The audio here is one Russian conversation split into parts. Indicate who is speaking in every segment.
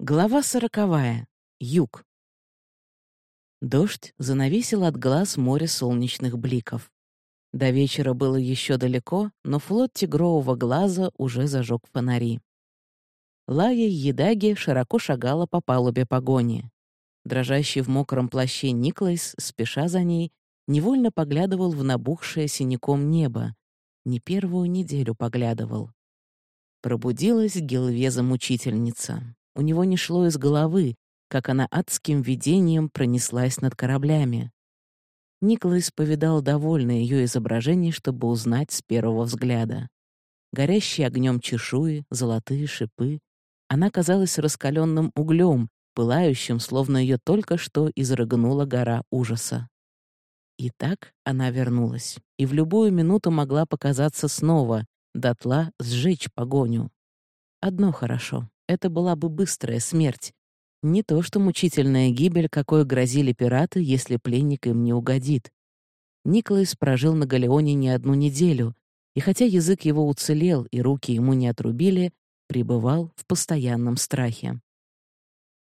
Speaker 1: Глава сороковая. Юг. Дождь занавесил от глаз море солнечных бликов. До вечера было еще далеко, но флот тигрового глаза уже зажег фонари. Лая Едаги широко шагала по палубе погони. Дрожащий в мокром плаще Никлайс, спеша за ней, невольно поглядывал в набухшее синяком небо. Не первую неделю поглядывал. Пробудилась Гелвеза-мучительница. У него не шло из головы, как она адским видением пронеслась над кораблями. Николас повидал довольно ее изображений, чтобы узнать с первого взгляда. Горящие огнем чешуи, золотые шипы. Она казалась раскаленным углем, пылающим, словно ее только что изрыгнула гора ужаса. И так она вернулась, и в любую минуту могла показаться снова, дотла сжечь погоню. Одно хорошо это была бы быстрая смерть. Не то что мучительная гибель, какой грозили пираты, если пленник им не угодит. Николас прожил на Галеоне не одну неделю, и хотя язык его уцелел и руки ему не отрубили, пребывал в постоянном страхе.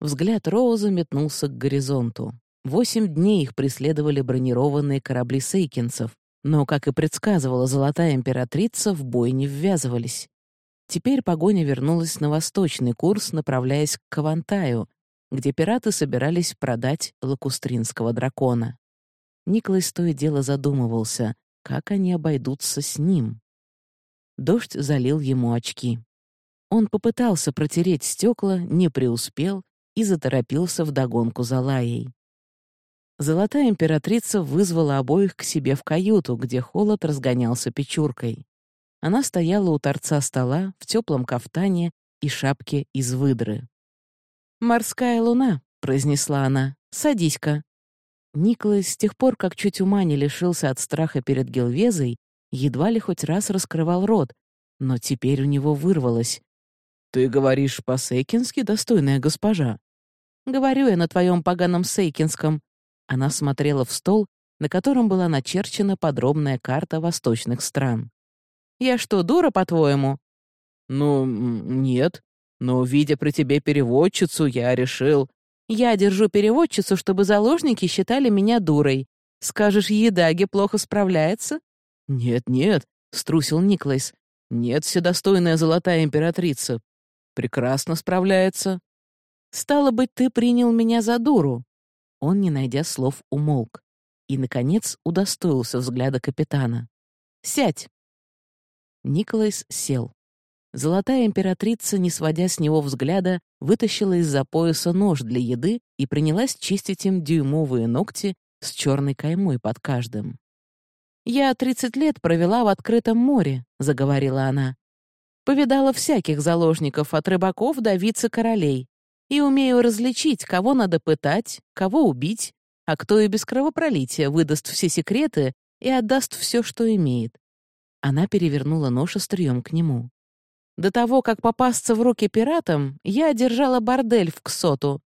Speaker 1: Взгляд Роуза метнулся к горизонту. Восемь дней их преследовали бронированные корабли сейкинцев, но, как и предсказывала Золотая Императрица, в бой не ввязывались. Теперь погоня вернулась на восточный курс, направляясь к Кавантаю, где пираты собирались продать лакустринского дракона. Николас то и дело задумывался, как они обойдутся с ним. Дождь залил ему очки. Он попытался протереть стекла, не преуспел и заторопился в догонку за Лаей. Золотая императрица вызвала обоих к себе в каюту, где холод разгонялся печуркой. Она стояла у торца стола в теплом кафтане и шапке из выдры. «Морская луна», — произнесла она, — «садись-ка». Николас с тех пор, как чуть ума не лишился от страха перед Гелвезой, едва ли хоть раз раскрывал рот, но теперь у него вырвалось. «Ты говоришь по-сейкински, достойная госпожа?» «Говорю я на твоем поганом сейкинском». Она смотрела в стол, на котором была начерчена подробная карта восточных стран. Я что, дура, по-твоему?» «Ну, нет. Но, видя при тебе переводчицу, я решил...» «Я держу переводчицу, чтобы заложники считали меня дурой. Скажешь, Едаги плохо справляется?» «Нет-нет», — струсил Никлайс. «Нет, вседостойная золотая императрица. Прекрасно справляется». «Стало быть, ты принял меня за дуру». Он, не найдя слов, умолк. И, наконец, удостоился взгляда капитана. «Сядь!» Николас сел. Золотая императрица, не сводя с него взгляда, вытащила из-за пояса нож для еды и принялась чистить им дюймовые ногти с черной каймой под каждым. «Я тридцать лет провела в открытом море», — заговорила она. «Повидала всяких заложников, от рыбаков до вице-королей, и умею различить, кого надо пытать, кого убить, а кто и без кровопролития выдаст все секреты и отдаст все, что имеет. Она перевернула нож острием к нему. До того, как попасться в руки пиратам, я одержала бордель в Ксоту.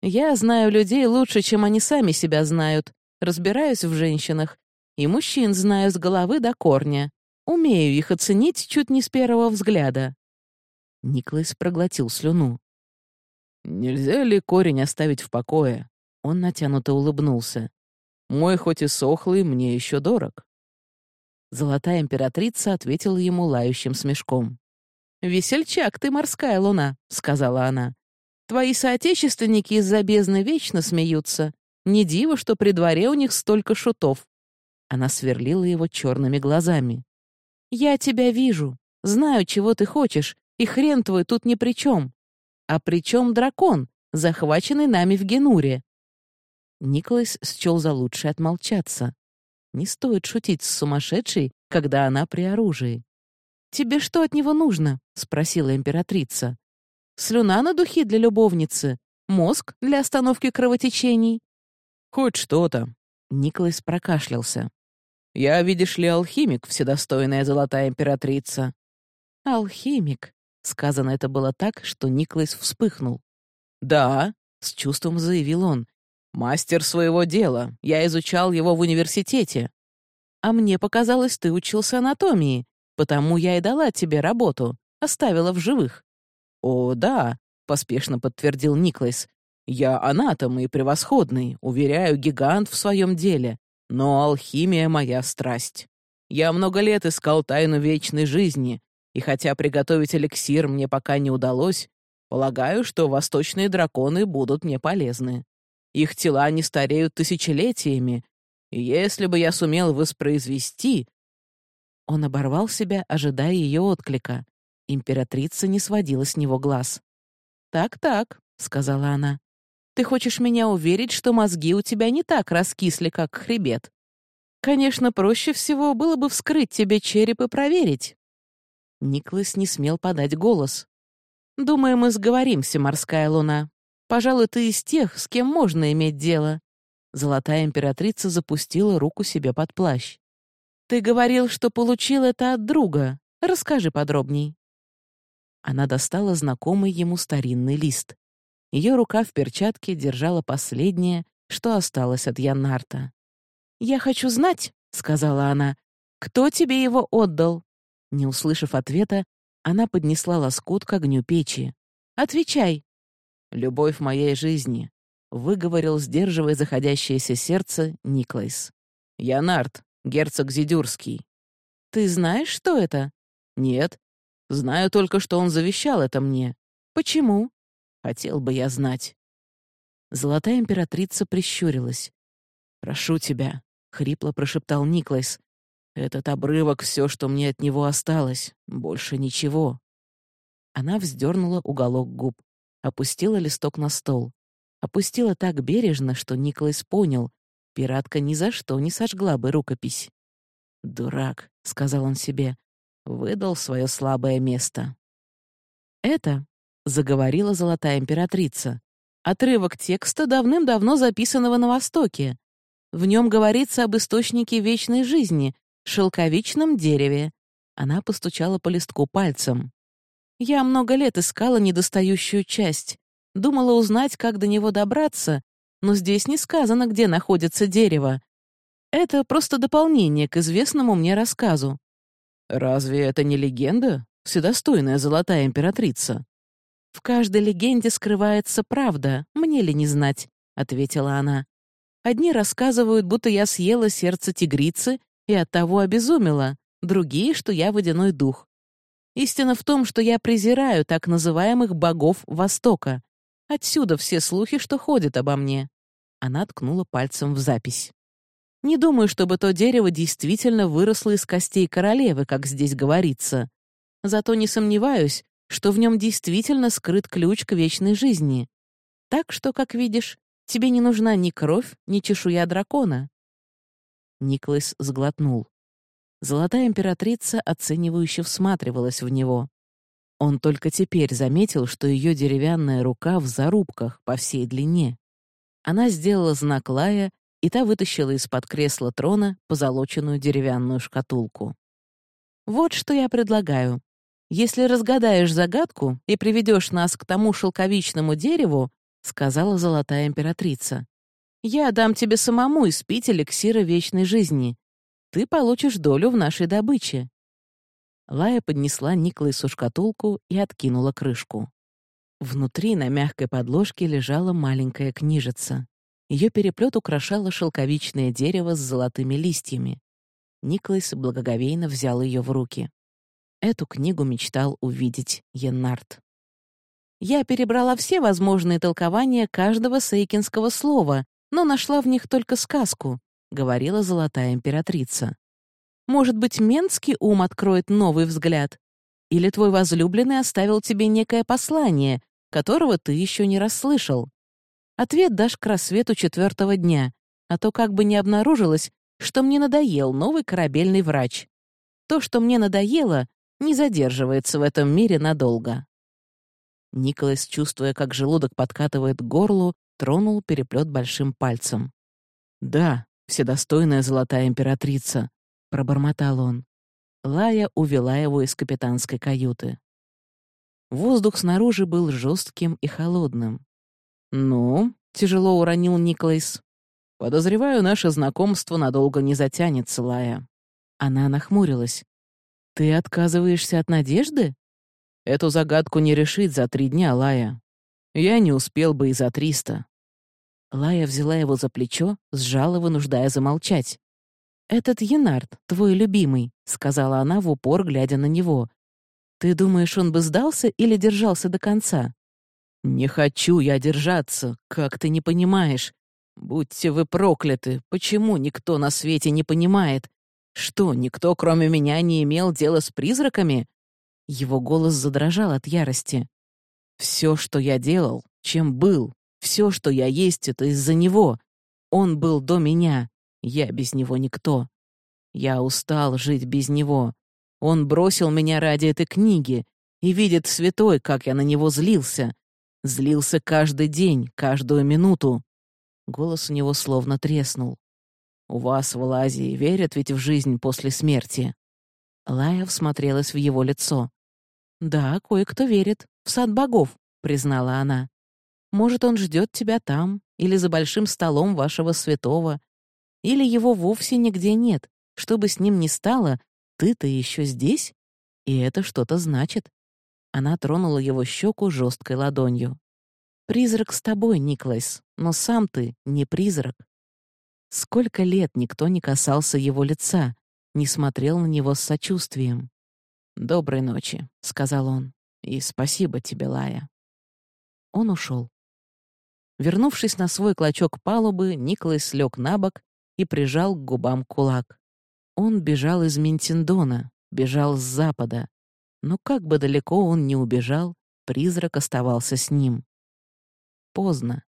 Speaker 1: Я знаю людей лучше, чем они сами себя знают, разбираюсь в женщинах, и мужчин знаю с головы до корня. Умею их оценить чуть не с первого взгляда. Никлас проглотил слюну. «Нельзя ли корень оставить в покое?» Он натянуто улыбнулся. «Мой хоть и сохлый, мне еще дорог». Золотая императрица ответила ему лающим смешком. «Весельчак ты, морская луна», — сказала она. «Твои соотечественники из-за бездны вечно смеются. Не диво, что при дворе у них столько шутов». Она сверлила его черными глазами. «Я тебя вижу, знаю, чего ты хочешь, и хрен твой тут ни при чем. А при чем дракон, захваченный нами в Генуре?» Николас счел за лучшее отмолчаться. Не стоит шутить с сумасшедшей, когда она при оружии. «Тебе что от него нужно?» — спросила императрица. «Слюна на духи для любовницы? Мозг для остановки кровотечений?» «Хоть что-то», — Николас прокашлялся. «Я, видишь ли, алхимик, вседостойная золотая императрица». «Алхимик», — сказано это было так, что Николас вспыхнул. «Да», — с чувством заявил он, «Мастер своего дела. Я изучал его в университете. А мне показалось, ты учился анатомии, потому я и дала тебе работу, оставила в живых». «О, да. поспешно подтвердил Никлайс. «Я анатом и превосходный, уверяю, гигант в своем деле, но алхимия — моя страсть. Я много лет искал тайну вечной жизни, и хотя приготовить эликсир мне пока не удалось, полагаю, что восточные драконы будут мне полезны. Их тела не стареют тысячелетиями, и если бы я сумел воспроизвести...» Он оборвал себя, ожидая ее отклика. Императрица не сводила с него глаз. «Так-так», — сказала она. «Ты хочешь меня уверить, что мозги у тебя не так раскисли, как хребет? Конечно, проще всего было бы вскрыть тебе череп и проверить». Никлас не смел подать голос. «Думаю, мы сговоримся, морская луна. Пожалуй, ты из тех, с кем можно иметь дело». Золотая императрица запустила руку себе под плащ. «Ты говорил, что получил это от друга. Расскажи подробней». Она достала знакомый ему старинный лист. Ее рука в перчатке держала последнее, что осталось от Яннарта. «Я хочу знать», — сказала она, — «кто тебе его отдал?» Не услышав ответа, она поднесла лоскут к огню печи. «Отвечай!» «Любовь моей жизни», — выговорил, сдерживая заходящееся сердце, Никлайс. «Янард, герцог Зидюрский». «Ты знаешь, что это?» «Нет. Знаю только, что он завещал это мне. Почему?» «Хотел бы я знать». Золотая императрица прищурилась. «Прошу тебя», — хрипло прошептал Никлайс. «Этот обрывок — все, что мне от него осталось. Больше ничего». Она вздернула уголок губ, опустила листок на стол. Опустила так бережно, что Никлайс понял, пиратка ни за что не сожгла бы рукопись. «Дурак», — сказал он себе, выдал свое слабое место. «Это», — заговорила золотая императрица, отрывок текста, давным-давно записанного на Востоке. В нем говорится об источнике вечной жизни, шелковичном дереве. Она постучала по листку пальцем. Я много лет искала недостающую часть, думала узнать, как до него добраться, но здесь не сказано, где находится дерево. Это просто дополнение к известному мне рассказу. «Разве это не легенда? Вседостойная золотая императрица?» «В каждой легенде скрывается правда, мне ли не знать», — ответила она. «Одни рассказывают, будто я съела сердце тигрицы и оттого обезумела, другие, что я водяной дух. Истина в том, что я презираю так называемых богов Востока. Отсюда все слухи, что ходят обо мне». Она ткнула пальцем в запись. Не думаю, чтобы то дерево действительно выросло из костей королевы, как здесь говорится. Зато не сомневаюсь, что в нем действительно скрыт ключ к вечной жизни. Так что, как видишь, тебе не нужна ни кровь, ни чешуя дракона». Никлас сглотнул. Золотая императрица оценивающе всматривалась в него. Он только теперь заметил, что ее деревянная рука в зарубках по всей длине. Она сделала знак Лая, и та вытащила из-под кресла трона позолоченную деревянную шкатулку. «Вот что я предлагаю. Если разгадаешь загадку и приведешь нас к тому шелковичному дереву, — сказала золотая императрица, — я дам тебе самому испить эликсира вечной жизни. Ты получишь долю в нашей добыче». Лая поднесла Никлайсу шкатулку и откинула крышку. Внутри на мягкой подложке лежала маленькая книжица. Ее переплет украшало шелковичное дерево с золотыми листьями. Никлайс благоговейно взял ее в руки. Эту книгу мечтал увидеть Яннард. Я перебрала все возможные толкования каждого сейкинского слова, но нашла в них только сказку, — говорила золотая императрица. Может быть, менский ум откроет новый взгляд? Или твой возлюбленный оставил тебе некое послание, которого ты еще не расслышал? Ответ дашь к рассвету четвертого дня, а то как бы не обнаружилось, что мне надоел новый корабельный врач. То, что мне надоело, не задерживается в этом мире надолго. Николас, чувствуя, как желудок подкатывает к горлу, тронул переплет большим пальцем. «Да, вседостойная золотая императрица», — пробормотал он. Лая увела его из капитанской каюты. Воздух снаружи был жестким и холодным. «Ну?» — тяжело уронил Никлайс. «Подозреваю, наше знакомство надолго не затянется, Лая». Она нахмурилась. «Ты отказываешься от надежды?» «Эту загадку не решить за три дня, Лая. Я не успел бы и за триста». Лая взяла его за плечо, сжала, вынуждая замолчать. «Этот Янард, твой любимый», — сказала она в упор, глядя на него. «Ты думаешь, он бы сдался или держался до конца?» «Не хочу я держаться, как ты не понимаешь. Будьте вы прокляты, почему никто на свете не понимает? Что, никто, кроме меня, не имел дела с призраками?» Его голос задрожал от ярости. «Все, что я делал, чем был, все, что я есть, это из-за него. Он был до меня, я без него никто. Я устал жить без него. Он бросил меня ради этой книги и видит святой, как я на него злился. Злился каждый день, каждую минуту. Голос у него словно треснул. «У вас в Лазии верят ведь в жизнь после смерти?» Лая всмотрелась в его лицо. «Да, кое-кто верит. В сад богов», — признала она. «Может, он ждет тебя там, или за большим столом вашего святого, или его вовсе нигде нет. Что бы с ним ни стало, ты-то еще здесь, и это что-то значит». Она тронула его щеку жесткой ладонью. «Призрак с тобой, Никлайс, но сам ты не призрак». Сколько лет никто не касался его лица, не смотрел на него с сочувствием. «Доброй ночи», — сказал он, — «и спасибо тебе, Лая». Он ушел. Вернувшись на свой клочок палубы, Николас лег на бок и прижал к губам кулак. Он бежал из Ментиндона, бежал с запада. Но как бы далеко он ни убежал, призрак оставался с ним. Поздно.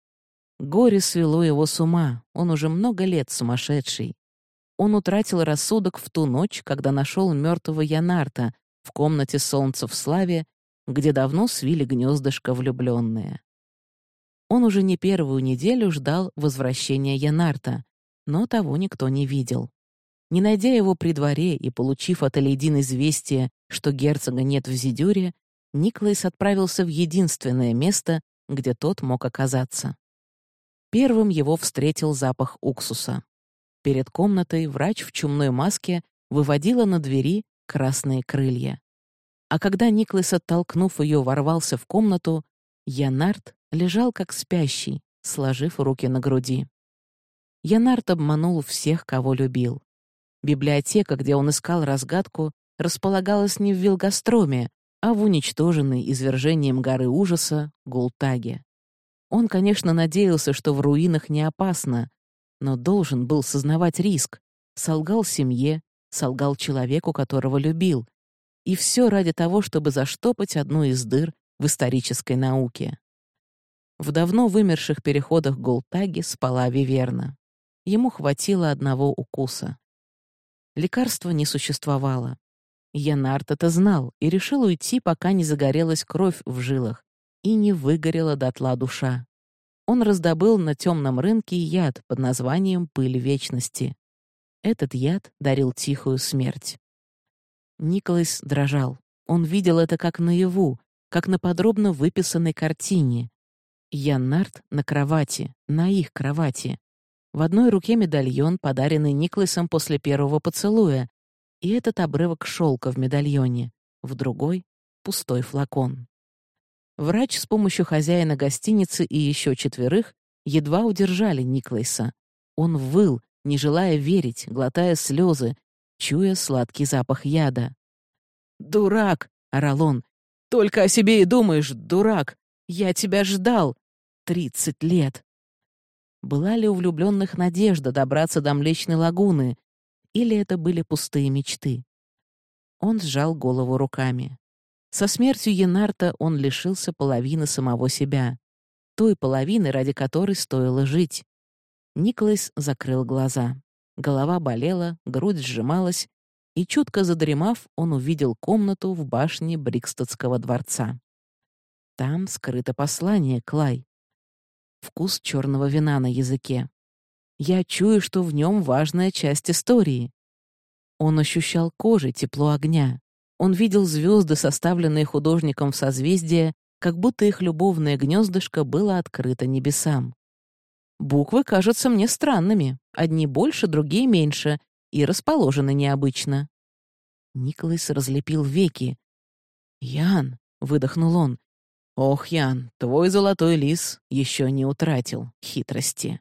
Speaker 1: Горе свело его с ума, он уже много лет сумасшедший. Он утратил рассудок в ту ночь, когда нашел мертвого Янарта в комнате солнца в славе, где давно свили гнездышко влюбленные. Он уже не первую неделю ждал возвращения Янарта, но того никто не видел. Не найдя его при дворе и получив от Алейдин известие, что герцога нет в Зидюре, Никлайс отправился в единственное место, где тот мог оказаться. Первым его встретил запах уксуса. Перед комнатой врач в чумной маске выводила на двери красные крылья. А когда Никлас, оттолкнув ее, ворвался в комнату, Янард лежал как спящий, сложив руки на груди. Янард обманул всех, кого любил. Библиотека, где он искал разгадку, располагалась не в Вилгостроме, а в уничтоженной извержением горы ужаса Гултаге. Он, конечно, надеялся, что в руинах не опасно, но должен был сознавать риск. Солгал семье, солгал человеку, которого любил. И все ради того, чтобы заштопать одну из дыр в исторической науке. В давно вымерших переходах Гултаги спала Виверна. Ему хватило одного укуса. Лекарства не существовало. Янарт это знал и решил уйти, пока не загорелась кровь в жилах и не выгорела дотла душа. Он раздобыл на темном рынке яд под названием «Пыль вечности». Этот яд дарил тихую смерть. Николас дрожал. Он видел это как наяву, как на подробно выписанной картине. Яннард на кровати, на их кровати. В одной руке медальон, подаренный Никласом после первого поцелуя, и этот обрывок шелка в медальоне, в другой — пустой флакон. Врач с помощью хозяина гостиницы и еще четверых едва удержали Никлайса. Он выл, не желая верить, глотая слезы, чуя сладкий запах яда. «Дурак!» — орал он. «Только о себе и думаешь, дурак! Я тебя ждал! Тридцать лет!» Была ли у влюбленных надежда добраться до Млечной лагуны, или это были пустые мечты? Он сжал голову руками. Со смертью Янарта он лишился половины самого себя, той половины, ради которой стоило жить. Николас закрыл глаза. Голова болела, грудь сжималась, и, чутко задремав, он увидел комнату в башне Брикстедского дворца. Там скрыто послание, Клай вкус черного вина на языке. Я чую, что в нем важная часть истории. Он ощущал кожей тепло огня. Он видел звезды, составленные художником в созвездие, как будто их любовное гнездышко было открыто небесам. Буквы кажутся мне странными, одни больше, другие меньше, и расположены необычно. Николас разлепил веки. «Ян», — выдохнул он, «Ох, Ян, твой золотой лис еще не утратил хитрости».